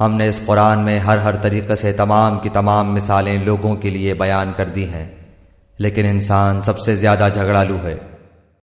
ہم نے اس قرآن میں ہر ہر طریقے سے تمام کی تمام مثالیں لوگوں کے لیے بیان کر دی ہیں، لیکن انسان سب سے زیادہ جھگڑالو ہے۔